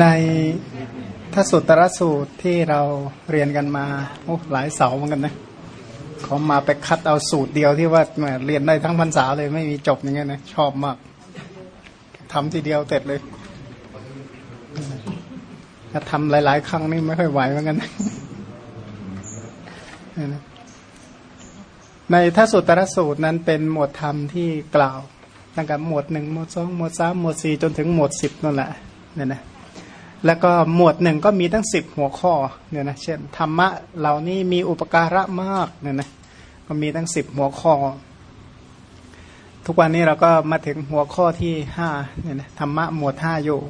ในทสุตรสูตรที่เราเรียนกันมาโอ้หลายเสาเหมือนกันนะขามาไปคัดเอาสูตรเดียวที่ว่าเรียนได้ทั้งพรรษาเลยไม่มีจบอย่างเงี้ยนะชอบมากทำทีเดียวเสร็จเลยถ้าทำหลาย ๆ ครั้งนี่ไม่ค่อยไหวเหมือนกันนะในทสุตรสูตรนั้นเป็นหมวดธรรมที่กล่าวตั้งแต่หมวดหนึ่งหมวดสองหมวดสามหมวดสี่จนถึงหมวดสิบนั่นแหละเนี่ยนะ แล้วก็หมวดหนึ่งก็มีตั้งสิบหัวข้อเนี่ยนะเช่นธรรมะเหล่านี้มีอุปการะมากเนี่ยนะก็มีตั้งสิบหัวข้อ ทุกวันนี้เราก็มาถึงหัวข้อที่ห้าเนี่ยนะธรรมะหมวดห้าอยู่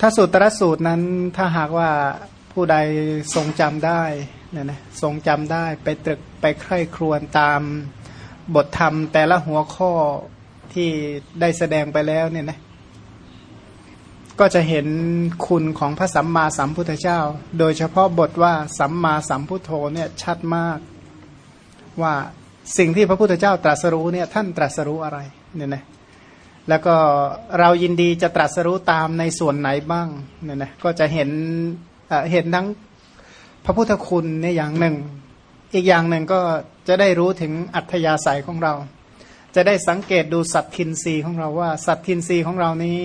ถ้าสูตรสูตรนั้นถ้าหากว่าผู้ใดทรงจำได้เนี่ยนะทรงจำได้ไปตรึกไปใคร่ครวญตามบทธรรมแต่ละหัวข้อที่ได้แสดงไปแล้วเนี่ยนะ ก็จะเห็นคุณของพระสัมมาสัมพุทธเจ้า โดยเฉพาะบทว่าสัมมาสัมพุทโธเนี่ยชัดมาก ว่าสิ่งที่พระพุทธเจ้าตรัสรู้เนี่ยท่านตรัสรู้อะไรเนี่ยนะแล้วก็เรายินดีจะตรัสรู้ตามในส่วนไหนบ้างเนี่ยนะก็จะเห็นเห็นทั้งพระพุทธคุณในอย่างหนึ่ง อีกอย่างหนึ่งก็จะได้รู้ถึงอัธยาศัยของเรา จะได้สังเกตดูสัตทินรีของเราว่า สัตทินรีของเรานี้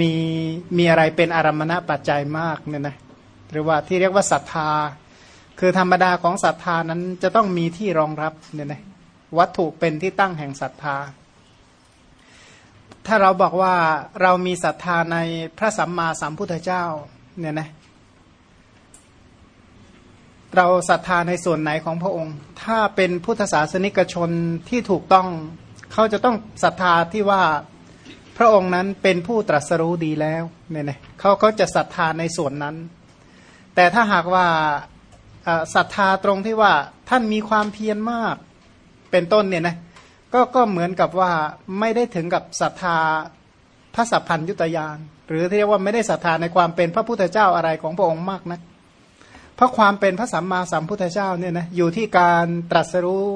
มีมีอะไรเป็นอารมณะปัจจัยมากเนี่ยนะหรือว่าที่เรียกว่าศรัทธา คือธรรมดาของศรัทธานั้นจะต้องมีที่รองรับเนี่ยนะวัตถุเป็นที่ตั้งแห่งศรัทธา ถ้าเราบอกว่าเรามีศรัทธาในพระสัมมาสัมพุทธเจ้าเนี่ยนะเราศรัทธาในส่วนไหนของพระองค์ ถ้าเป็นพุทธศาสนิกชนที่ถูกต้อง เขาจะต้องศรัทธาที่ว่า พระองค์นั้นเป็นผู้ตรัสรู้ดีแล้วเนี่ยนะเขาก็จะศรัทธาในส่วนนั้น แต่ถ้าหากว่าศรัทธาตรงที่ว่าท่านมีความเพียรมากเป็นต้นเนี่ยนะก็ก็เหมือนกับว่าไม่ได้ถึงกับศรัทธาพระสัพพัญยุตยานหรือที่เรียกว่าไม่ได้ศรัทธาในความเป็นพระพุทธเจ้าอะไรของพระองค์มากนะเพราะความเป็นพระสัมมาสัมพุทธเจ้าเนี่ยนะอยู่ที่การตรัสรู้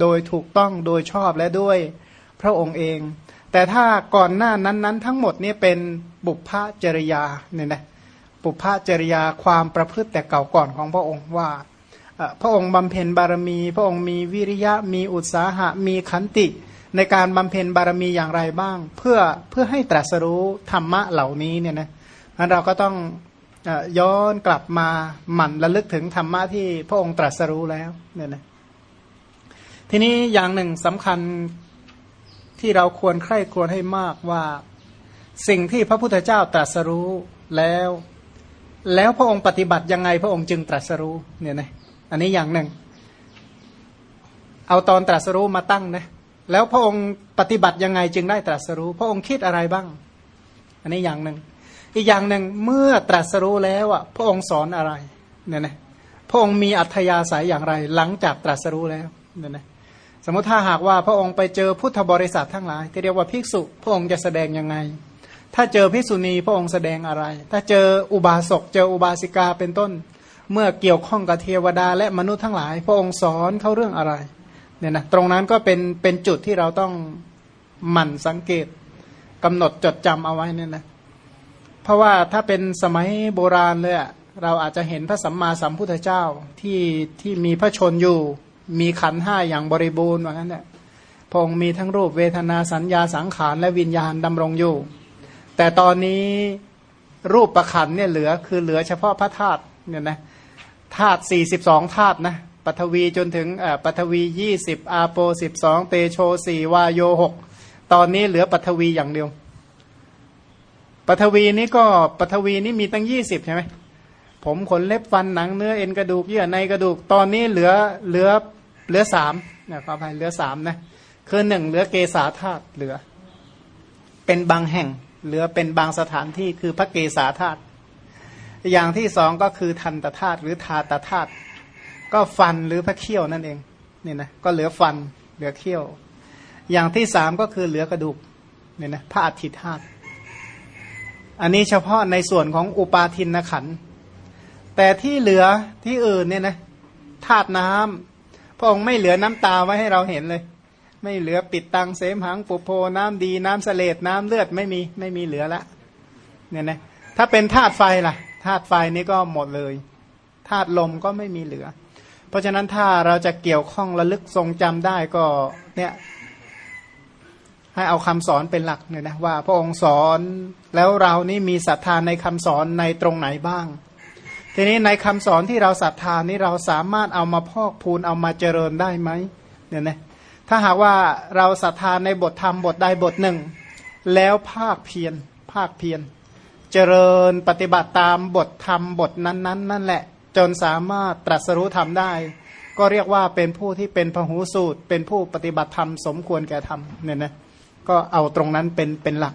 โดยถูกต้องโดยชอบและด้วยพระองค์เอง แต่ถ้าก่อนหน้านั้นนั้นทั้งหมดนี่เป็นบุพพจริยาเนี่ยนะบุพพจริยาความประพฤติแต่เก่าก่อนของพระองค์ว่า พระองค์บำเพ็ญบารมี พระองค์มีวิริยะมีอุตสาหะมีขันติในการบำเพ็ญบารมีอย่างไรบ้าง เพื่อเพื่อให้ตรัสรู้ธรรมะเหล่านี้เนี่ยนะนั้นเราก็ต้องย้อนกลับมาหมั่นระลึกถึงธรรมะที่พระองค์ตรัสรู้แล้วเนี่ยนะทีนี้อย่างหนึ่งสำคัญ ที่เราควรใคร่ครวญให้มากว่า สิ่งที่พระพุทธเจ้าตรัสรู้แล้ว แล้วพระองค์ปฏิบัติยังไงพระองค์จึงตรัสรู้เนี่ยนะอันนี้อย่างหนึ่ง เอาตอนตรัสรู้มาตั้งนะแล้วพระองค์ปฏิบัติยังไงจึงได้ตรัสรู้ พระองค์คิดอะไรบ้าง อันนี้อย่างหนึ่ง อีกอย่างหนึ่งเมื่อตรัสรู้แล้วอะพระองค์สอนอะไรเนี่ยนะพระองค์มีอัธยาศัยอย่างไร หลังจากตรัสรู้แล้วเนี่ยนะ สมมติถ้าหากว่าพระองค์ไปเจอพุทธบริษัททั้งหลาย ที่เรียกว่าภิกษุพระองค์จะแสดงยังไง ถ้าเจอภิกษุณีพระองค์แสดงอะไร ถ้าเจออุบาสกเจออุบาสิกาเป็นต้น เมื่อเกี่ยวข้องกับเทวดาและมนุษย์ทั้งหลาย พระองค์สอนเขาเรื่องอะไรเนี่ยนะตรงนั้นก็เป็นเป็นจุดที่เราต้องหมั่นสังเกตกำหนดจดจำเอาไว้เนี่ยนะเพราะว่าถ้าเป็นสมัยโบราณเลยเราอาจจะเห็นพระสัมมาสัมพุทธเจ้าที่ที่มีพระชนอยู่ มีขันห้าอย่างบริบูรณ์ว่างั้นเนี่ยพงมีทั้งรูปเวทนาสัญญาสังขารและวิญญาณดำรงอยู่ แต่ตอนนี้รูปประขันเนี่ยเหลือคือเหลือเฉพาะพระธาตุเนี่ยนะธาตุสี่สิบสองธาตุนะปฐวีจนถึงปฐวียี่สิบอาโปสิบสองเตโชสี่วายโยหกตอนนี้เหลือปฐวีอย่างเดียวปฐวีนี้ก็ปฐวีนี้มีตั้งยี่สิบใช่ไหมผมขนเล็บฟันหนังเนื้อเอ็นกระดูกเยื่อในกระดูกตอนนี้เหลือเหลือ เหลือสามเนะขออภัยเหลือสามนะคือหนึ่งเหลือเกษาธาตุเหลือ เป็นบางแห่ง เหลือเป็นบางสถานที่คือพระเกษาธาตุอย่างที่สองก็คือทันตธาตุหรือทาตธาตุก็ฟันหรือพระเขี้ยวนั่นเองนี่นะก็เหลือฟันเหลือเขี้ยว อย่างที่สามก็คือเหลือกระดูกเนี่ยนะพระอัฐิธาตุอันนี้เฉพาะในส่วนของอุปาทินขัน แต่ที่เหลือที่อื่นเนี่ยนะธาตุน้ำ พระองค์ไม่เหลือน้ำตาไว้ให้เราเห็นเลย ไม่เหลือปิดตังเสมหังปุโพน้ำดีน้ำเสลดน้ำเลือดไม่มีไม่มีเหลือละเนี่ยนะถ้าเป็นธาตุไฟล่ะธาตุไฟนี่ก็หมดเลยธาตุลมก็ไม่มีเหลือ เพราะฉะนั้นถ้าเราจะเกี่ยวข้องระลึกทรงจำได้ก็เนี่ยให้เอาคำสอนเป็นหลักเนี่ยนะว่าพระองค์สอนแล้วเรานี่มีศรัทธาในคำสอนในตรงไหนบ้าง ทีนี้ในคำสอนที่เราศรัทธานี้เราสามารถเอามาพอกพูนเอามาเจริญได้ไหมเนี่ยนะถ้าหากว่าเราศรัทธาในบทธรรมบทใดบทหนึ่ง แล้วภาคเพียรภาคเพียรเจริญปฏิบัติตามบทธรรมบทนั้นๆนั่นแหละ จนสามารถตรัสรู้ธรรมได้ ก็เรียกว่าเป็นผู้ที่เป็นพหูสูตร เป็นผู้ปฏิบัติธรรมสมควรแก่ธรรมเนี่ยนะก็เอาตรงนั้นเป็นเป็นหลัก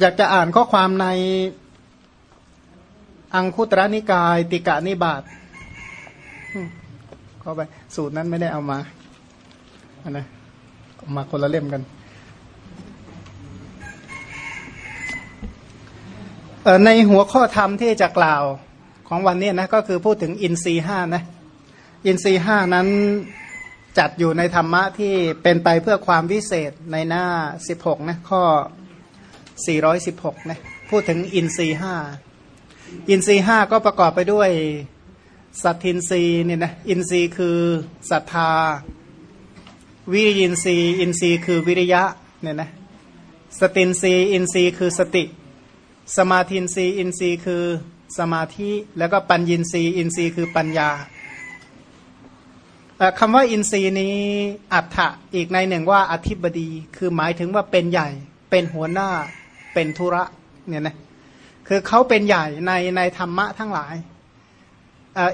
อยากจะอ่านข้อความในอังคุตระนิกาย ติกานิบาตเข้าไป สูตรนั้นไม่ได้เอามาอันนะมาคนละเล่มกันในหัวข้อธรรมที่จะกล่าวของวันนี้นะก็คือพูดถึงอินทรีห้านะอินทรีย์ห้านั้นจัดอยู่ในธรรมะที่เป็นไปเพื่อความวิเศษในหน้า 16 นะ ข้อ 416นะพูดถึงอินทรีย์ห้าอินทรีย์ห้าก็ประกอบไปด้วยสัทธินทรีย์เนี่ยนะอินทรีย์คือศรัทธา วิริยินทรีย์อินทรีย์คือวิริยะเนี่ยนะสตินทรีย์อินทรีย์คือสติ สมาธินทรีย์อินทรีย์คือสมาธิแล้วก็ปัญญินทรีอินทรีคือปัญญาคำว่าอินทรีนี้อัฏฐะอีกในหนึ่งว่าอธิบดี คือหมายถึงว่าเป็นใหญ่ เป็นหัวหน้า เป็นธุระเนี่ยนะคือเขาเป็นใหญ่ในในธรรมะทั้งหลาย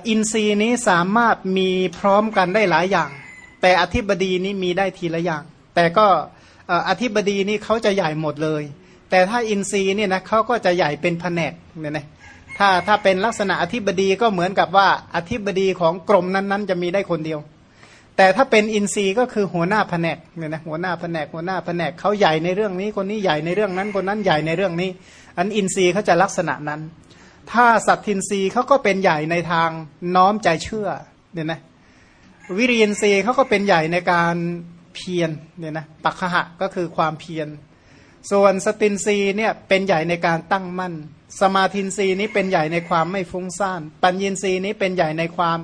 อินทรีย์นี้สามารถมีพร้อมกันได้หลายอย่าง แต่อธิบดีนี้มีได้ทีละอย่าง แต่ก็อธิบดีนี้เขาจะใหญ่หมดเลย แต่ถ้าอินทรีย์เนี่ยนะเขาก็จะใหญ่เป็นแผนกเนี่ยนะถ้าถ้าเป็นลักษณะอธิบดีก็เหมือนกับว่าอธิบดีของกรมนั้นๆ จะมีได้คนเดียว แต่ถ้าเป็นอินทรีย์ก็คือหัวหน้าแผนกเนี่ยนะหัวหน้าแผนกหัวหน้าแผนกเขาใหญ่ในเรื่องนี้ คนนี้ใหญ่ในเรื่องนั้น คนนั้นใหญ่ในเรื่องนี้ อันอินทรีย์เขาจะลักษณะนั้น ถ้าสัตทินทรีย์เขาก็เป็นใหญ่ในทางน้อมใจเชื่อเนี่ยนะวิริยินทรีย์เขาก็เป็นใหญ่ในการเพียรเนี่ยนะปักขะก็คือความเพียรส่วนสตินรีเนี่ยเป็นใหญ่ในการตั้งมั่น สมาธินรีนี้เป็นใหญ่ในความไม่ฟุ้งซ่าน ปัญญินรีนี้เป็นใหญ่ในความ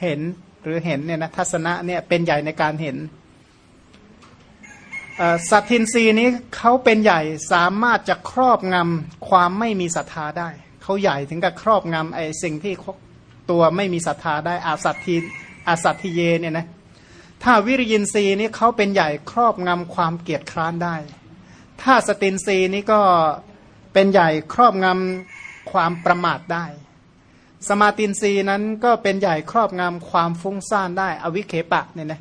เห็น หรือเห็นเนี่ยนะทัศนะเนี่ยเป็นใหญ่ในการเห็นสัตทินรีนี้เขาเป็นใหญ่สามารถจะครอบงำความไม่มีศรัทธาได้ เขาใหญ่ถึงกับครอบงำไอ้สิ่งที่ตัวไม่มีศรัทธาได้อาสัตทิอาสัตทิเยเนี่ยนะถ้าวิริยินรีนี้เขาเป็นใหญ่ครอบงำความเกียจคร้านได้ ถ้าสตินรีนี้ก็เป็นใหญ่ครอบงำความประมาทได้ สมาตินรีนั้นก็เป็นใหญ่ครอบงำความฟุ้งซ่านได้ อวิเคปะเนี่ยนะ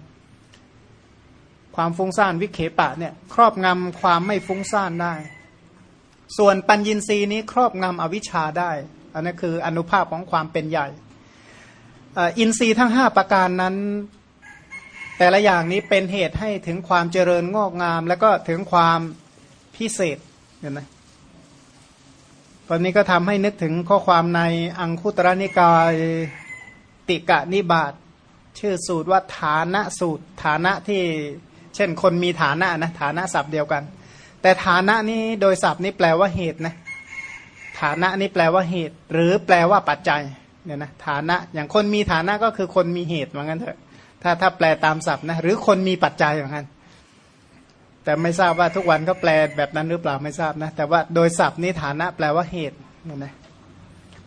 ความฟุ้งซ่านวิเคปะเนี่ยครอบงำความไม่ฟุ้งซ่านได้ ส่วนปัญญินรีนี้ครอบงำอวิชชาได้อันนั้นคืออนุภาพของความเป็นใหญ่อินทรีย์ทั้งห้าประการนั้น แต่ละอย่างนี้เป็นเหตุให้ถึงความเจริญงอกงาม แล้วก็ถึงความพิเศษเห็นไหม ตอนนี้ก็ทำให้นึกถึงข้อความในอังคุตระนิกายติกะนิบาตชื่อสูตรว่าฐานะสูตร ฐานะที่เช่นคนมีฐานะนะฐานะศัพท์เดียวกัน แต่ฐานะนี้โดยศัพท์นี้แปลว่าเหตุนะฐานะนี้แปลว่าเหตุ หรือแปลว่าปัจจัยเนี่ยนะฐานะอย่างคนมีฐานะก็คือคนมีเหตุเหมือนกันเถอะถ้าถ้าแปลตามศัพท์นะหรือคนมีปัจจัยเหมือนกัน แต่ไม่ทราบว่าทุกวันเขาแปลแบบนั้นหรือเปล่าไม่ทราบนะ แต่ว่าโดยศัพท์นี้ฐานะแปลว่าเหตุนะนะ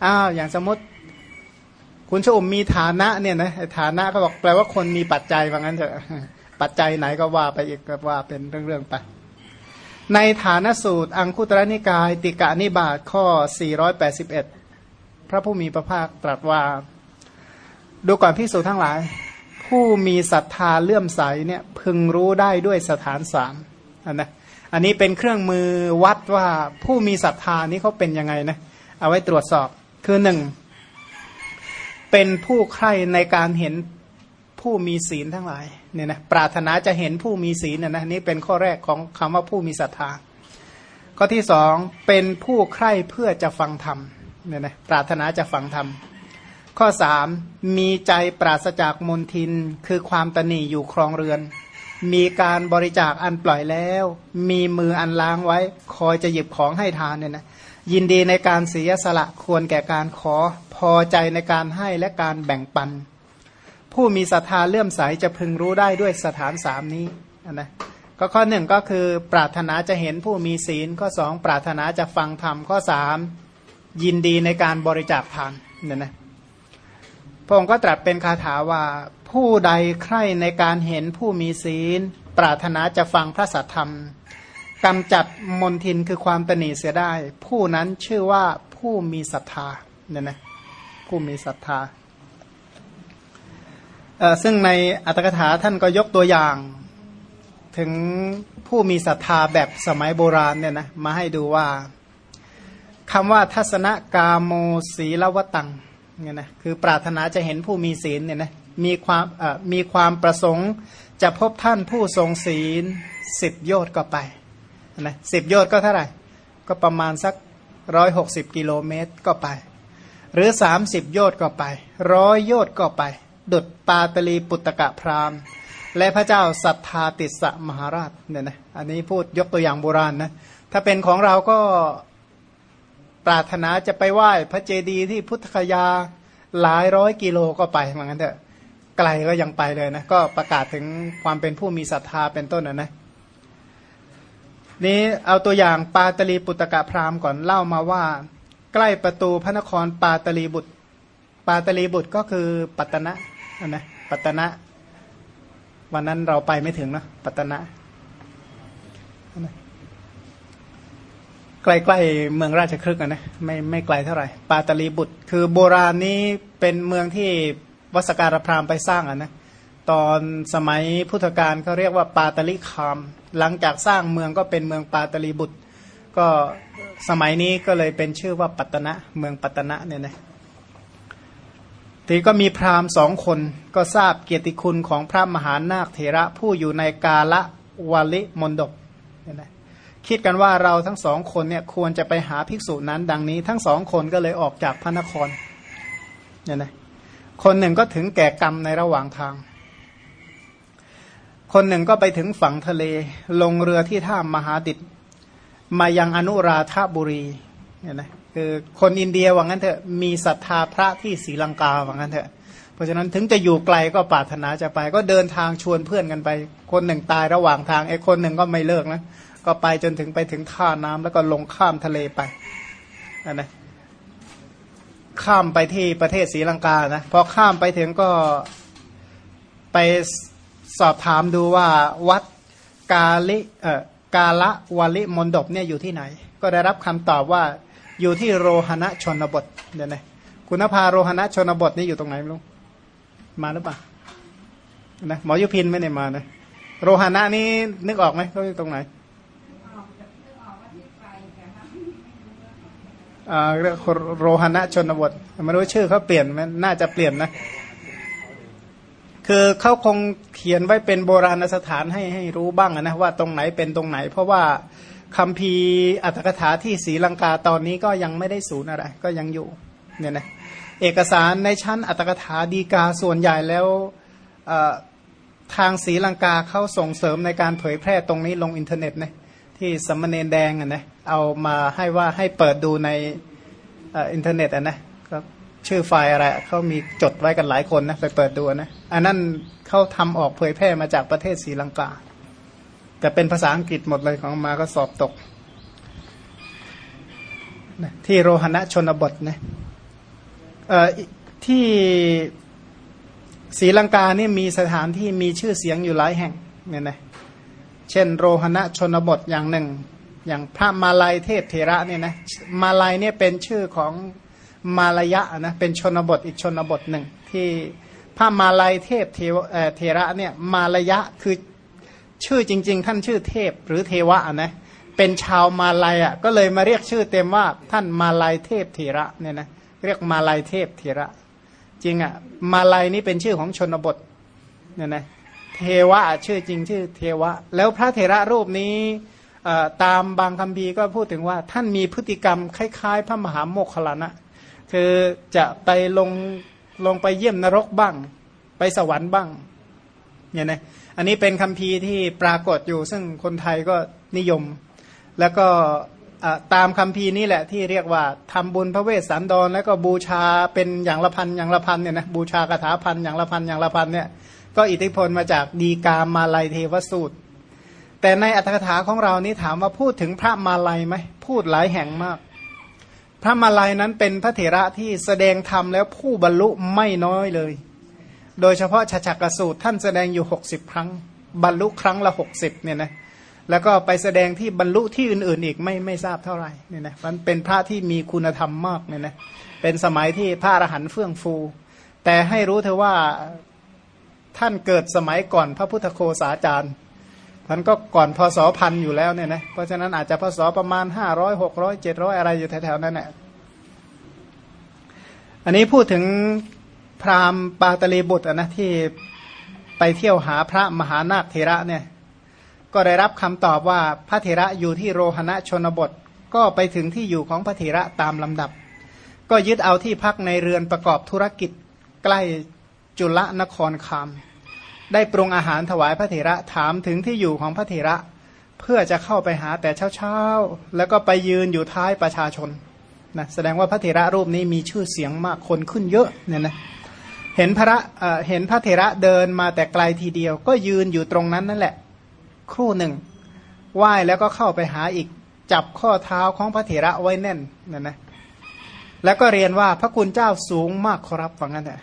อ้าวอย่างสมมติ คุณชมมีฐานะเนี่ยนะฐานะเขาบอกแปลว่าคนมีปัจจัยว่างั้นเถอะปัจจัยไหนก็ว่าไปอีกก็ว่าเป็นเรื่องๆไปในฐานสูตร อังคุตรนิกาย ติกานิบาตข้อ 481 พระผู้มีพระภาคตรัสว่า ดูก่อนพิสูจทั้งหลาย ผู้มีศรัทธาเลื่อมใสเนี่ยพึงรู้ได้ด้วยสถานสามนนะอันนี้เป็นเครื่องมือวัดว่าผู้มีศรัทธานี้เขาเป็นยังไงนะเอาไว้ตรวจสอบคือหนึ่งเป็นผู้ใคร่ในการเห็นผู้มีศีลทั้งหลายเนี่ยนะปรารถนาจะเห็นผู้มีศีลนะนะนี่เป็นข้อแรกของคำว่าผู้มีศรัทธาข้อที่สองเป็นผู้ใคร่เพื่อจะฟังธรรมเนี่ยนะปรารถนาจะฟังธรรม ข้อสามมีใจปราศจากมนทิน คือความตนีอยู่ครองเรือน มีการบริจาคอันปล่อยแล้ว มีมืออันล้างไว้ คอยจะหยิบของให้ทานเนี่ยนะยินดีในการเสียสละควรแก่การขอพอใจในการให้และการแบ่งปัน ผู้มีศรัทธาเลื่อมใสจะพึงรู้ได้ด้วยสถานสามนี้นะก็ข้อหนึ่งก็คือ ปรารถนาจะเห็นผู้มีศีลข้อสองปรารถนาจะฟังธรรมข้อสามยินดีในการบริจาคทานเนี่ยนะ ระองค์ก็ตรัสเป็นคาถาว่าผู้ใดใคร่ในการเห็นผู้มีศีล ปรารถนาจะฟังพระสัทธรรมกำจัดมนทินคือความตนีเสียได้ ผู้นั้นชื่อว่าผู้มีศรัทธาเนี่ยนะผู้มีศรัทธาซึ่งในอัตถกถาท่านก็ยกตัวอย่าง ถึงผู้มีศรัทธาแบบสมัยโบราณเนี่ยนะมาให้ดูว่าคำว่าทัศนกาโมศีลวตัง เนี่ยนะคือปรารถนาจะเห็นผู้มีศีลเนี่ยนะมีความมีความประสงค์จะพบท่านผู้ทรงศีลสิบโยชน์ก็ไปนะสิบโยชน์ก็เท่าไหร่ ก็ประมาณสักร้อยหกสิบกิโลเมตรก็ไป หรือสามสิบโยชน์ก็ไปร้อยโยชน์ก็ไป ดุดปาตลีปุตตะพรามและพระเจ้าสัทธาติสมหาราชเนี่ยนะอันนี้พูดยกตัวอย่างโบราณนะถ้าเป็นของเราก็ ปรารถนาจะไปไหว้พระเจดีย์ที่พุทธคยาหลายร้อยกิโลก็ไปเหมือนกันเถอะไกลก็ยังไปเลยนะก็ประกาศถึงความเป็นผู้มีศรัทธาเป็นต้นนะนะนี้เอาตัวอย่างปาตลีปุตตะพราหมณ์ก่อนเล่ามาว่า ใกล้ประตูพระนครปาตลีบุตร ปาตลีบุตรก็คือปัตนะนะปัตนะ วันนั้นเราไปไม่ถึงนะปัตนะ ใกล้ๆเมืองราชครึกนะไม่ไม่ไกลเท่าไหร่ ปาตลีบุตร คือโบราณนี้เป็นเมืองที่วัสการพราหมณ์ไปสร้างอะนะตอนสมัยพุทธกาลเขาเรียกว่าปาตลิคาม หลังจากสร้างเมืองก็เป็นเมืองปาตลีบุตร ก็สมัยนี้ก็เลยเป็นชื่อว่าปัตนะเมืองปัตนะเนี่ยนะทีก็มีพราหมณ์สองคนก็ทราบเกียรติคุณของพระมหานาคเถระผู้อยู่ในกาละวาลิมนดกเนี่ยนะ คิดกันว่าเราทั้งสองคนเนี่ยควรจะไปหาภิกษุนั้นดังนี้ ทั้งสองคนก็เลยออกจากพระนครเนี่ยนะคนหนึ่งก็ถึงแก่กรรมในระหว่างทาง คนหนึ่งก็ไปถึงฝั่งทะเล ลงเรือที่ท่ามหาดิตมายังอนุราธาบุรีเนี่ยนะคือคนอินเดียว่างั้นเถอะมีศรัทธาพระที่ศรีลังกาว่างั้นเถอะ เพราะฉะนั้นถึงจะอยู่ไกลก็ปรารถนาจะไป ก็เดินทางชวนเพื่อนกันไป คนหนึ่งตายระหว่างทางไอ้คนหนึ่งก็ไม่เลิกนะ ก็ไปจนถึงไปถึงท่าน้ำแล้วก็ลงข้ามทะเลไปนะข้ามไปที่ประเทศศรีลังกานะพอข้ามไปถึงก็ไปสอบถามดูว่าวัดกาลิเอ่อกาละวาลิมนดบเนี่ยอยู่ที่ไหน ก็ได้รับคำตอบว่าอยู่ที่โรหณะชนบทเดี๋ยวนะคุณภาโรหณะชนบทนี่อยู่ตรงไหนไม่รู้มาหรือเปล่านะหมอยุพินไม่ได้มานะโรหณะนี่นึกออกไหมเขาอยู่ตรงไหน เรียกโรหณะชนบทไม่รู้ชื่อเขาเปลี่ยนมันน่าจะเปลี่ยนนะ คือเขาคงเขียนไว้เป็นโบราณสถานให้ให้รู้บ้างนะว่าตรงไหนเป็นตรงไหน เพราะว่าคำพีอัตถกถาที่ศรีลังกาตอนนี้ก็ยังไม่ได้สูญอะไร ก็ยังอยู่เนี่ยนะเอกสารในชั้นอรรถกถาฎีกาส่วนใหญ่แล้วทางศรีลังกาเขาส่งเสริมในการเผยแพร่ตรงนี้ลงอินเทอร์เน็ตนะ ที่สามเณรแดงอะนะเอามาให้ว่าให้เปิดดูในอินเทอร์เน็ตอะนะก็ชื่อไฟล์อะไรเขามีจดไว้กันหลายคนนะไปเปิดดูนะอันนั้นเขาทำออกเผยแพร่มาจากประเทศศรีลังกา แต่เป็นภาษาอังกฤษหมดเลยของอาตมาก็สอบตกที่โรหณะชนบทนะที่ศรีลังกาเนี่ยมีสถานที่มีชื่อเสียงอยู่หลายแห่งเนี่ยนะ เช่น โรหณะชนบทอย่างหนึ่ง อย่างพระมาลายเทพเทระเนี่ยนะมาลายเนี่ยเป็นชื่อของมาลายะนะเป็นชนบทอีกชนบทหนึ่ง ที่พระมาลายเทพเทระเนี่ยมาลายะคือชื่อจริง ๆ ท่านชื่อเทพหรือเทวะนะเป็นชาวมาลายอะก็เลยมาเรียกชื่อเต็มว่าท่านมาลายเทพเทระเนี่ยนะเรียกมาลายเทพเทระ จริงอะมาลายนี่เป็นชื่อของชนบทเนี่ยนะ เทวะชื่อจริงชื่อเทวะ แล้วพระเทระรูปนี้ตามบางคำพีก็พูดถึงว่าท่านมีพฤติกรรมคล้าย ๆ พระมหาโมคคลานะคือจะไปลงลงไปเยี่ยมนรกบ้าง ไปสวรรค์บ้างเนี่ยนะอันนี้เป็นคำพีร์ที่ปรากฏอยู่ซึ่งคนไทยก็นิยม แล้วก็ตามคำพีร์นี้แหละที่เรียกว่าทำบุญพระเวสสันดรแล้วก็บูชาเป็นอย่างละพันอย่างละพันเนี่ยนะบูชากถาพันอย่างละพันอย่างละพันเนี่ย ก็อิทธิพลมาจากดีกามาลายเทวสูตร แต่ในอัตถกถาของเรานี้ถามว่าพูดถึงพระมาลัยไหมพูดหลายแห่งมาก พระมาลัยนั้นเป็นพระเถระที่แสดงธรรมแล้วผู้บรรลุไม่น้อยเลย โดยเฉพาะชาชักกสูตรท่านแสดงอยู่หกสิบครั้ง บรรลุครั้งละหกสิบเนี่ยนะแล้วก็ไปแสดงที่บรรลุที่อื่นๆอีกไม่ไม่ทราบเท่าไหร่เนี่ยนะมันเป็นพระที่มีคุณธรรมมากเนี่ยนะเป็นสมัยที่พระอรหันต์เฟื่องฟู แต่ให้รู้เธอว่า ท่านเกิดสมัยก่อนพระพุทธโคสาจารย์มันก็ก่อนพศพันอยู่แล้วเนี่ยนะเพราะฉะนั้นอาจจะพศประมาณห้าร้อยหกร้อยเจ็ดร้อยอะไรอยู่แถวๆนั้นแหละอันนี้พูดถึงพราหมณ์ปาตลีบุตรนะที่ไปเที่ยวหาพระมหานาคเทระเนี่ยก็ได้รับคำตอบว่าพระเถระอยู่ที่โรหณะชนบท ก็ไปถึงที่อยู่ของพระเถระตามลำดับ ก็ยึดเอาที่พักในเรือนประกอบธุรกิจใกล้ จุลนครคาม ได้ปรุงอาหารถวายพระเถระถามถึงที่อยู่ของพระเถระ เพื่อจะเข้าไปหาแต่เช้าๆ แล้วก็ไปยืนอยู่ท้ายประชาชนนะแสดงว่าพระเถระรูปนี้มีชื่อเสียงมากคนขึ้นเยอะเนี่ยนะเห็นพระเห็นพระเถระเดินมาแต่ไกลทีเดียว ก็ยืนอยู่ตรงนั้นนั่นแหละ ครู่หนึ่งไหว้แล้วก็เข้าไปหาอีกจับข้อเท้าของพระเถระไว้แน่นนั่นนะแล้วก็เรียนว่าพระคุณเจ้าสูงมากครับว่างั้นแหละ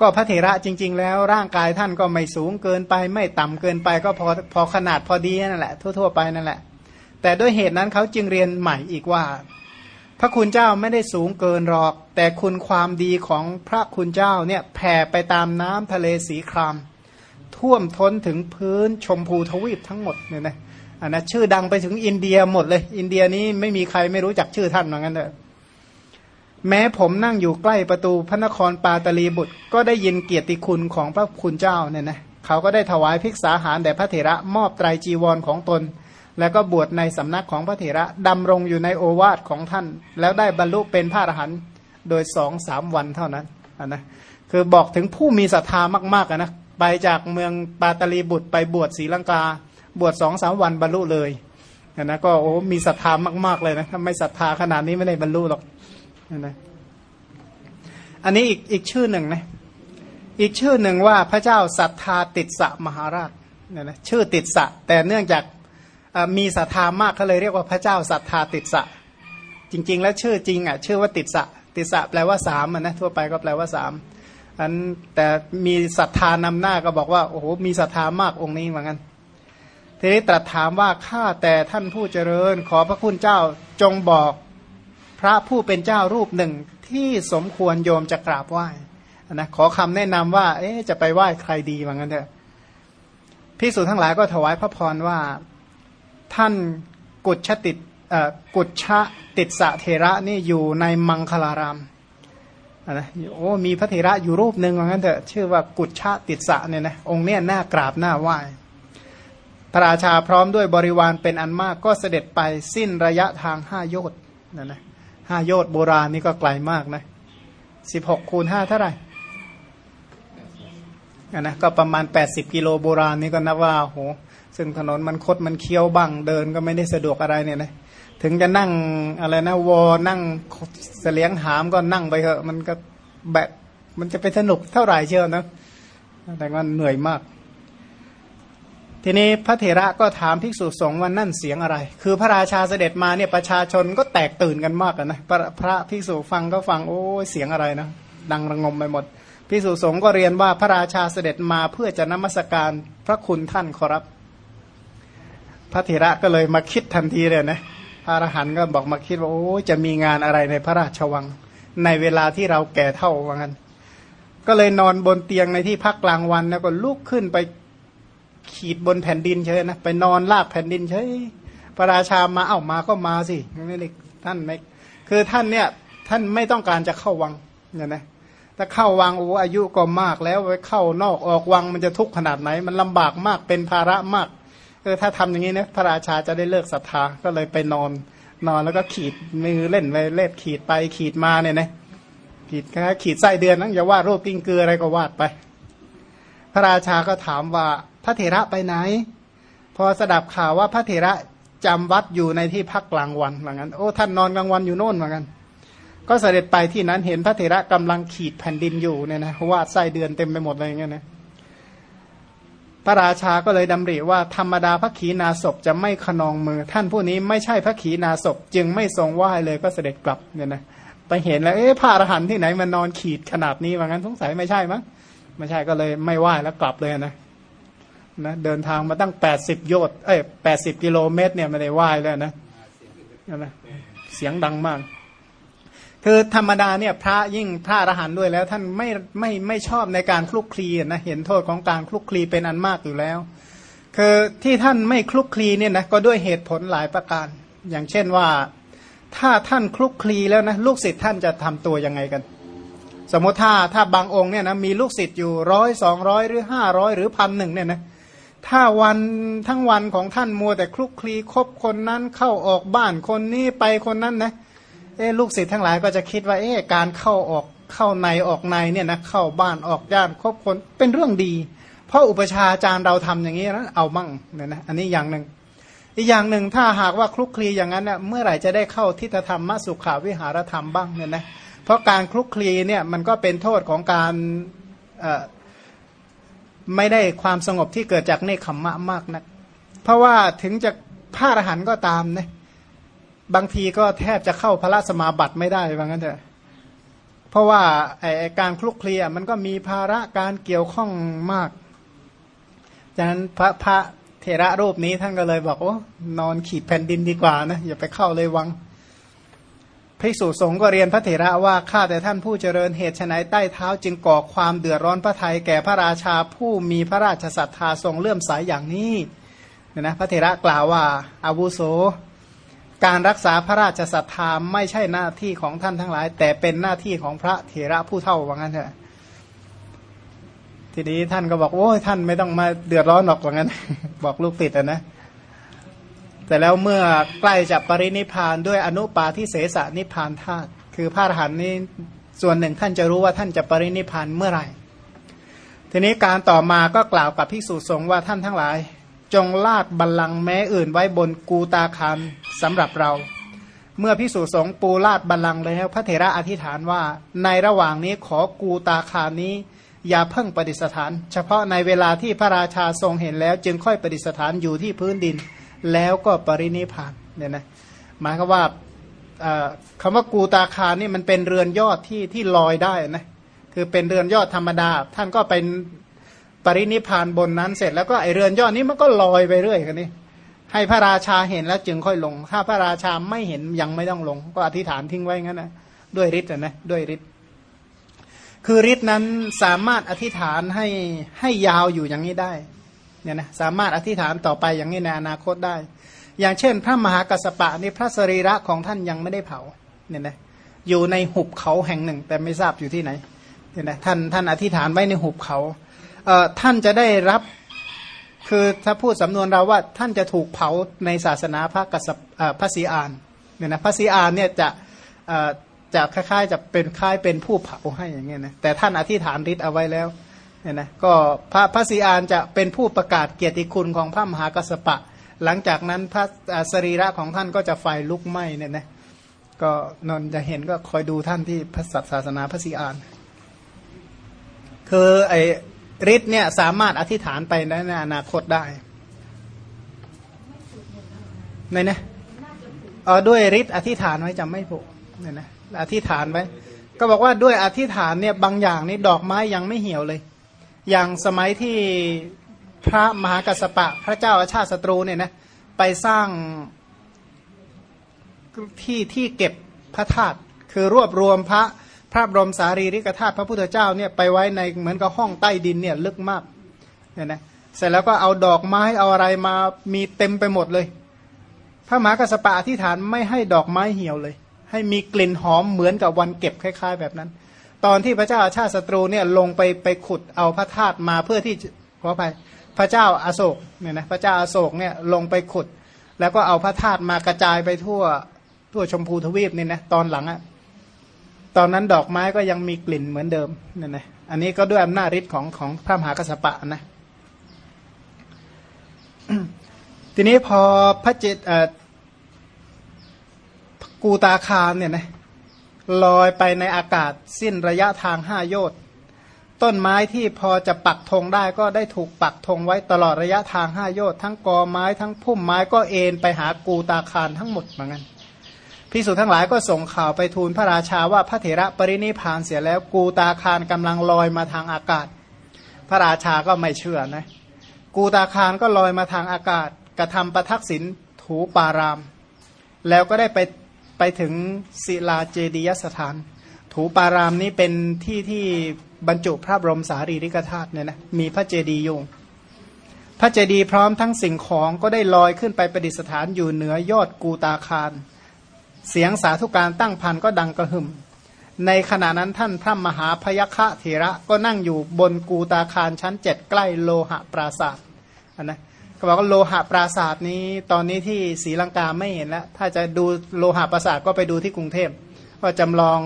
ก็พระเถระจริง ๆ แล้วร่างกายท่านก็ไม่สูงเกินไป ไม่ต่ำเกินไป ก็พอพอขนาดพอดีนั่นแหละทั่ว ๆ ไปนั่นแหละ แต่ด้วยเหตุนั้นเขาจึงเรียนใหม่อีกว่า พระคุณเจ้าไม่ได้สูงเกินหรอก แต่คุณความดีของพระคุณเจ้าเนี่ยแผ่ไปตามน้ำทะเลสีคราม ท่วมท้นถึงพื้นชมพูทวีปทั้งหมดเนี่ยนะอันนั้นชื่อดังไปถึงอินเดียหมดเลย อินเดียนี้ไม่มีใครไม่รู้จักชื่อท่านเหมือนกันเลย แม้ผมนั่งอยู่ใกล้ประตูพระนครปาตลีบุตร ก็ได้ยินเกียรติคุณของพระคุณเจ้าเนี่ยนะเขาก็ได้ถวายภิกษาหารแด่พระเถระมอบไตรจีวรของตน แล้วก็บวชในสำนักของพระเถระดำรงอยู่ในโอวาทของท่าน แล้วได้บรรลุเป็นพระอรหันต์โดยสองสามวันเท่านั้นนะคือบอกถึงผู้มีศรัทธามากๆนะไปจากเมืองปาตลีบุตรไปบวชศรีลังกา บวชสองสามวันบรรลุเลยนะก็โอ้มีศรัทธามาก ๆเลยนะถ้าไม่ศรัทธาขนาดนี้ไม่ได้บรรลุหรอก นะอันนี้อีกอีกชื่อหนึ่งนะอีกชื่อหนึ่งว่าพระเจ้าสัทธาติดสะมหาราชเนี่ยนะชื่อติดสะแต่เนื่องจากมีศรัทธามากเขาเลยเรียกว่าพระเจ้าสัทธาติดสะจริง ๆ แล้วชื่อจริงอะชื่อว่าติดสะติดสะแปลว่าสามนะทั่วไปก็แปลว่าสามอันแต่มีศรัทธานำหน้าก็บอกว่าโอ้โหมีศรัทธามากองค์นี้เหมือนกันทีนี้ตรัสถามว่าข้าแต่ท่านผู้เจริญ ขอพระคุณเจ้าจงบอก พระผู้เป็นเจ้ารูปหนึ่งที่สมควรโยมจะกราบไหว้นะขอคำแนะนำว่า เอ๊จะไปไหว้ใครดีว่างั้นเถอะพิสูจทั้งหลายก็ถวายพระพรว่าท่านกุชติดกุชะติดสะเทระนี่อยู่ในมังคลารามนะโอ้มีพระเถระอยู่รูปหนึ่งว่างั้นเถอะชื่อว่ากุชะติดสะเนี่ยนะองค์เนี้ยน่ากราบน่าไหว้พระราชาพร้อมด้วยบริวารเป็นอันมากก็เสด็จไปสิ้นระยะทางห้าโยชน์นั่นนะ ห้าโยชน์โบราณนี่ก็ไกลมากนะสิบหกคูณห้าเท่าไหร่อันนะก็ประมาณแปดสิบกิโลโบราณนี่ก็นับว่าโหซึ่งถนนมันคดมันเคี้ยวบ้างเดินก็ไม่ได้สะดวกอะไรเนี่ยนะถึงจะนั่งอะไรนะวอนั่งเสลียงหามก็นั่งไปเถอะมันก็แบบมันจะไปสนุกเท่าไหร่เชียวนะแต่ว่าเหนื่อยมาก ทีนี้พระเถระก็ถามภิกษุสงฆ์ว่านั่นเสียงอะไร คือพระราชาเสด็จมาเนี่ยประชาชนก็แตกตื่นกันมากนะพระพระภิกษุฟังก็ฟังโอ้เสียงอะไรนะดังระงมไปหมดภิกษุสงฆ์ก็เรียนว่าพระราชาเสด็จมาเพื่อจะนมัสการพระคุณท่านขอรับ พระเถระก็เลยมาคิดทันทีเลยนะพระอรหันต์ก็บอกมาคิดว่าโอ้จะมีงานอะไรในพระราชวัง ในเวลาที่เราแก่เท่าว่างั้น ก็เลยนอนบนเตียงในที่พักกลางวันแล้วก็ลุกขึ้นไป ขีดบนแผ่นดินเฉยนะไปนอนลากแผ่นดินเฉยพระราชามาเอ้ามาก็มาสิไม่ได้ท่านไม่คือท่านเนี่ยท่านไม่ต้องการจะเข้าวังเนี่ยนะถ้าเข้าวังโอ้อายุก็มากแล้วไปเข้านอกออกวังมันจะทุกข์ขนาดไหน มันลำบากมากเป็นภาระมากเออถ้าทำอย่างนี้นะพระราชาจะได้เลิกศรัทธาก็เลยไปนอนนอนแล้วก็ขีดมือเล่นไปเล่นขีดไปขีดมาเนี่ยนะขีดขีดไส้เดือนนั่งอย่าว่ารูปกิ้งเกลืออะไรก็วาดไป พระราชาก็ถามว่า พระเถระไปไหน พอสดับข่าวว่าพระเถระจำวัดอยู่ในที่พักกลางวันเหมือนกันโอ้ท่านนอนกลางวันอยู่โน่นเหมือนกัน ก็เสด็จไปที่นั้นเห็นพระเถระกำลังขีดแผ่นดินอยู่เนี่ยนะวาดไส้เดือนเต็มไปหมดเลยอย่างเงี้ยนะพระราชาก็เลยดำริว่าธรรมดาพระขีณาสพจะไม่ขนองมือ ท่านผู้นี้ไม่ใช่พระขีณาสพจึงไม่ทรงไหว้เลยก็เสด็จกลับเนี่ยนะไปเห็นแล้วเอ๊ะพระอรหันต์ที่ไหนมันนอนขีดขนาดนี้ว่างั้นสงสัยไม่ใช่มั้งไม่ใช่ก็เลยไม่ไหว้แล้วกลับเลยนะ นะเดินทางมาตั้งแปดสิบโยชน์เอ้ยแปดสิบกิโลเมตรเนี่ยไม่ได้ไหว้เลยนะนะเสียงดังมาก คือธรรมดาเนี่ยพระยิ่งพระอรหันต์ด้วยแล้ว ท่านไม่ไม่ไม่ชอบในการคลุกคลีนะเห็นโทษของการคลุกคลีเป็นอันมากอยู่แล้ว คือที่ท่านไม่คลุกคลีเนี่ยนะก็ด้วยเหตุผลหลายประการ อย่างเช่นว่าถ้าท่านคลุกคลีแล้วนะลูกศิษย์ท่านจะทำตัวยังไงกัน สมมติถ้าถ้าบางองค์เนี่ยนะมีลูกศิษย์อยู่ร้อยสองร้อยหรือห้าร้อยหรือพันหนึ่งเนี่ยนะ ถ้าวันทั้งวันของท่านมัวแต่คลุกคลีคบคนนั้นเข้าออกบ้านคนนี้ไปคนนั้นนะเอ๊ลูกศิษย์ทั้งหลายก็จะคิดว่าเอ๊การเข้าออกเข้าในออกในเนี่ยนะเข้าบ้านออกย่านคบคนเป็นเรื่องดี เพราะอุปชาอาจารย์เราทำอย่างนี้นะเอามั่งเนี่ยนะอันนี้อย่างหนึ่งอีกอย่างหนึ่งถ้าหากว่าคลุกคลีอย่างนั้นเน่ยเมื่อไหร่จะได้เข้าทิฏฐธรรมมสุขาวิหารธรรมบ้างเนี่ยนะเพราะการคลุกคลีเนี่ยมันก็เป็นโทษของการ ไม่ได้ความสงบที่เกิดจากเนคขมมะมากนะเพราะว่าถึงจะพระอรหันต์ก็ตามนะบางทีก็แทบจะเข้าพระสมาบัติไม่ได้ว่างั้นเถอะเพราะว่าไอการคลุกเคลียมันก็มีภาระการเกี่ยวข้องมากฉะนั้นพระพระเทระรูปนี้ท่านก็เลยบอกโอ้นอนขีดแผ่นดินดีกว่านะอย่าไปเข้าเลยวัง ภิกษุสงฆ์ก็เรียนพระเถระว่า ข้าแต่ท่านผู้เจริญเหตุไฉนใต้เท้าจึงก่อความเดือดร้อนพระไทยแก่พระราชาผู้มีพระราชศรัทธาทรงเลื่อมสายอย่างนี้เนี่ยนะพระเถระกล่าวว่าอาวุโส การรักษาพระราชศรัทธาไม่ใช่หน้าที่ของท่านทั้งหลาย แต่เป็นหน้าที่ของพระเถระผู้เท่าว่างั้นเถอะทีนี้ท่านก็บอกโอ้ยท่านไม่ต้องมาเดือดร้อนหรอกว่างั้น บอกลูกติดนะ แต่แล้วเมื่อใกล้จะปรินิพานด้วยอนุปาทิเสสนิพานธาตุคือพระอรหันต์นี้ส่วนหนึ่งท่านจะรู้ว่าท่านจะปรินิพานเมื่อไหร่ ทีนี้การต่อมาก็กล่าวกับภิกษุสงฆ์ว่าท่านทั้งหลาย จงลากบัลลังก์แม้อื่นไว้บนกูตาคารสำหรับเรา เมื่อภิกษุสงฆ์ปูลาดบัลลังก์แล้วพระเถระอธิษฐานว่าในระหว่างนี้ขอกูตาคารนี้อย่าเพิ่งประดิษฐาน เฉพาะในเวลาที่พระราชาทรงเห็นแล้ว จึงค่อยประดิษฐานอยู่ที่พื้นดิน แล้วก็ปรินิพานเนี่ยนะหมายคือว่าคำว่ากูตาคารนี่มันเป็นเรือนยอดที่ที่ลอยได้นะคือเป็นเรือนยอดธรรมดา ท่านก็เป็นปรินิพานบนนั้นเสร็จแล้วก็ไอเรือนยอดนี้มันก็ลอยไปเรื่อยกันนี่ให้พระราชาเห็นแล้วจึงค่อยลง ถ้าพระราชาไม่เห็นยังไม่ต้องลง ก็อธิษฐานทิ้งไว้งั้นนะด้วยฤทธิ์นะด้วยฤทธิ์คือฤทธิ์นั้นสามารถอธิษฐานให้ให้ยาวอยู่อย่างนี้ได้ เนี่ยนะสามารถอธิษฐานต่อไปอย่างนี้ในอนาคตได้ อย่างเช่น พระมหากัสปะนี่พระสรีระของท่านยังไม่ได้เผาเนี่ยนะอยู่ในหุบเขาแห่งหนึ่ง แต่ไม่ทราบอยู่ที่ไหนเนี่ยนะท่านท่านอธิษฐานไว้ในหุบเขาเอ่อท่านจะได้รับคือถ้าพูดสำนวนเราว่าท่านจะถูกเผาในศาสนาพระกัสพระศรีอานเนี่ยนะพระศรีอานเนี่ยจะจะคล้ายๆจะเป็นคล้ายเป็นผู้เผาให้อย่างเงี้ยนะแต่ท่านอธิษฐานฤทธิ์เอาไว้แล้ว เนี่ยนะก็พระพระศรีอานจะเป็นผู้ประกาศเกียรติคุณของพระมหากัสปะ หลังจากนั้นพระสรีระของท่านก็จะไฟลุกไหม้เนี่ยนะก็นนจะเห็นก็คอยดูท่านที่พระศาสนาพระศรีอาน คือไอ้ฤทธิ์เนี่ยสามารถอธิษฐานไปในอนาคตได้ในนะเออด้วยฤทธิ์อธิษฐานไว้จะไม่ผูกเนี่ยนะอธิษฐานไว้ ก็บอกว่าด้วยอธิษฐานเนี่ยบางอย่างนี่ดอกไม้ยังไม่เหี่ยวเลย อย่างสมัยที่พระมหากัสปะ พระเจ้าอาชาติศัตรูเนี่ยนะไปสร้างที่ที่เก็บพระธาตุคือรวบรวมพระพระบรมสารีริกธาตุพระพุทธเจ้าเนี่ยไปไว้ในเหมือนกับห้องใต้ดินเนี่ยลึกมากเนี่ยนะเสร็จแล้วก็เอาดอกไม้เอาอะไรมามีเต็มไปหมดเลย พระมหากัสปะอธิษฐานไม่ให้ดอกไม้เหี่ยวเลย ให้มีกลิ่นหอมเหมือนกับวันเก็บคล้าย ๆ แบบนั้น ตอนที่พระเจ้าอาชาติศัตรูเนี่ยลงไปไปขุดเอาพระธาตุมาเพื่อที่ขออภัยพระเจ้าอาโศกเนี่ยนะพระเจ้าอาโศกเนี่ยลงไปขุด แล้วก็เอาพระธาตุมากระจายไปทั่วทั่วชมพูทวีปนี่นะตอนหลังอะตอนนั้นดอกไม้ก็ยังมีกลิ่นเหมือนเดิมเนั่นนะอันนี้ก็ด้วยอำนาจฤทธิ์ของของพระมหากัสสปะนะทีนี้พอพระเจตกูตาคารเนี่ยนะ ลอยไปในอากาศสิ้นระยะทางห้าโยชน์ต้นไม้ที่พอจะปักธงได้ก็ได้ถูกปักธงไว้ตลอดระยะทางห้าโยชน์ทั้งกอไม้ทั้งพุ่มไม้ก็เอ็นไปหากูตาคารทั้งหมดเหมือนกันพิสุทั้งหลายก็ส่งข่าวไปทูลพระราชาว่าพระเถระปรินิพานเสียแล้วกูตาคารกำลังลอยมาทางอากาศ พระราชาก็ไม่เชื่อนะกูตาคารก็ลอยมาทางอากาศ กระทำประทักษิณถูปาราม แล้วก็ได้ไป ไปถึงศิลาเจดียสถาน ถูปารามนี้เป็นที่ที่บรรจุพระบรมสารีริกธาตุเนี่ยนะมีพระเจดีย์อยู่พระเจดีย์พร้อมทั้งสิ่งของก็ได้ลอยขึ้นไปประดิษฐานอยู่เหนือยอดกูตาคาร เสียงสาธุการตั้งพันก็ดังกระหึ่ม ในขณะนั้นท่านพระมหาพยคะเถระก็นั่งอยู่บนกูตาคารชั้นเจ็ดใกล้โลหะปราศาสตร์นะ ก็บอกว่าโลหะปราศาสตร์นี้ตอนนี้ที่ศรีลังกาไม่เห็นแล้ว ถ้าจะดูโลหะปราศาสตร์ก็ไปดูที่กรุงเทพก็จำลอง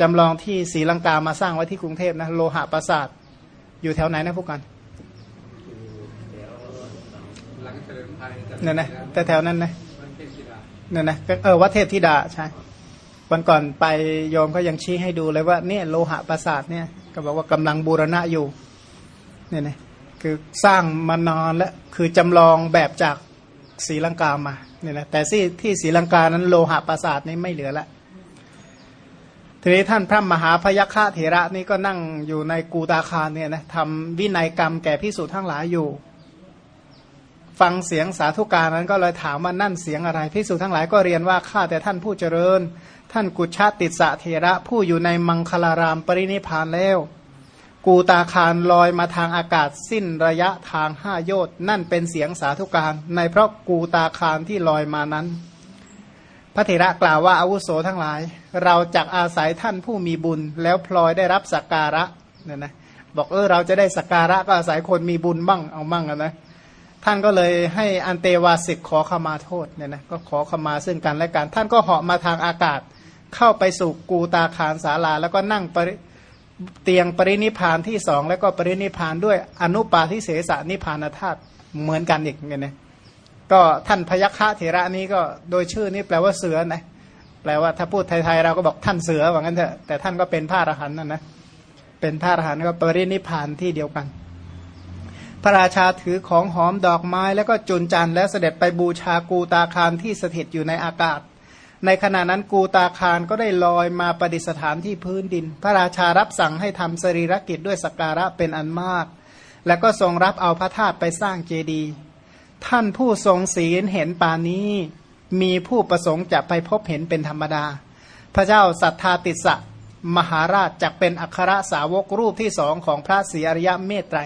จำลองที่ศรีลังกามาสร้างไว้ที่กรุงเทพนะโลหะปราสาทอยู่แถวไหนนะพวกกันเนั่นนะแต่แถวนั้นนะเนั่นนะเออวัดเทพธิดาใช่วันก่อนไปโยมก็ยังชี้ให้ดูเลยว่าเนี่ยโลหะปราสาทเนี่ย ก็บอกว่ากำลังบูรณะอยู่เนี่ยนะ คือสร้างมานานแล้วคือจำลองแบบจากศรีลังกามาเนี่ยนะแต่ที่ที่ศรีลังกานั้นโลหะปราสาทนี้ไม่เหลือแล้วทีนี้ท่านพระมหาพยัคฆเถระนี่ก็นั่งอยู่ในกูตาคารเนี่ยนะทำวินัยกรรมแก่พิสูจน์ทั้งหลายอยู่ ฟังเสียงสาธุการนั้นก็เลยถามว่านั่นเสียงอะไรพิสูจน์ทั้งหลายก็เรียนว่าข้าแต่ท่านผู้เจริญ ท่านกุชาติสะเถระผู้อยู่ในมังคลารามปรินิพานแล้ว กูตาคารลอยมาทางอากาศสิ้นระยะทางห้าโยชน์นั่นเป็นเสียงสาธุการในเพราะกูตาคารที่ลอยมานั้น พระเถระกล่าวว่าอาวุโสทั้งหลาย เราจักอาศัยท่านผู้มีบุญ แล้วพลอยได้รับสักการะเนี่ยนะบอกเออเราจะได้สักการะก็อาศัยคนมีบุญบ้างเอาบ้างนะท่านก็เลยให้อันเตวาสิกขอขมาโทษเนี่ยนะก็ขอขมาซึ่งกันและกัน ท่านก็เหาะมาทางอากาศ เข้าไปสู่กูตาคารศาลาแล้วก็นั่ง เตียงปรินิพานที่สองแล้วก็ปรินิพานด้วยอนุปาทิเสสนิพานธาตุเหมือนกันอีกเนี่ยนะก็ท่านพยัคฆะเถระนี้ก็โดยชื่อนี้แปลว่าเสือนะแปลว่าถ้าพูดไทยๆเราก็บอกท่านเสือว่างั้นเถอะแต่ท่านก็เป็นพระอรหันต์นะนนะเป็นพระอรหันต์ก็ปรินิพานที่เดียวกัน พระราชาถือของหอมดอกไม้ แล้วก็จุนจันแล้วเสด็จไปบูชากูตาคารที่สถิตอยู่ในอากาศ ในขณะนั้นกูตาคารก็ได้ลอยมาประดิษฐานที่พื้นดิน พระราชารับสั่งให้ทำสรีรกิจด้วยสการะเป็นอันมาก แล้วก็ทรงรับเอาพระธาตุไปสร้างเจดีย์ท่านผู้ทรงศีลเห็นป่านี้ มีผู้ประสงค์จะไปพบเห็นเป็นธรรมดา พระเจ้าสัทธาติสะมหาราชจะเป็นอัครสาวกรูปที่สองของพระศรีอริยเมตไตร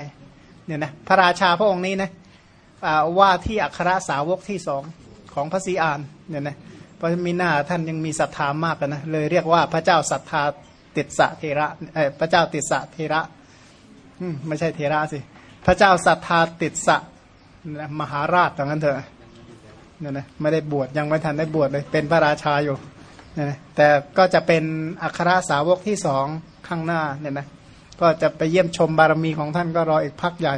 เนี่ยนะพระราชาพระองค์นี้นะว่าที่อัครสาวกที่สองของพระศรีอานเนี่ยนะ พราะมีหน้าท่านยังมีศรัทธามากนะเลยเรียกว่าพระเจ้าศรัทธาติสะเทระเออพระเจ้าติสะเทระไม่ใช่เทระสิ พระเจ้าศรัทธาติสะมหาราชตรงนั้นเถอะเนี่ยนะไม่ได้บวชยังไม่ทันได้บวชเลยเป็นพระราชาอยู่เนี่ยนะแต่ก็จะเป็นอัครสาวกที่สองข้างหน้าเนี่ยนะก็จะไปเยี่ยมชมบารมีของท่านก็รออีกพักใหญ่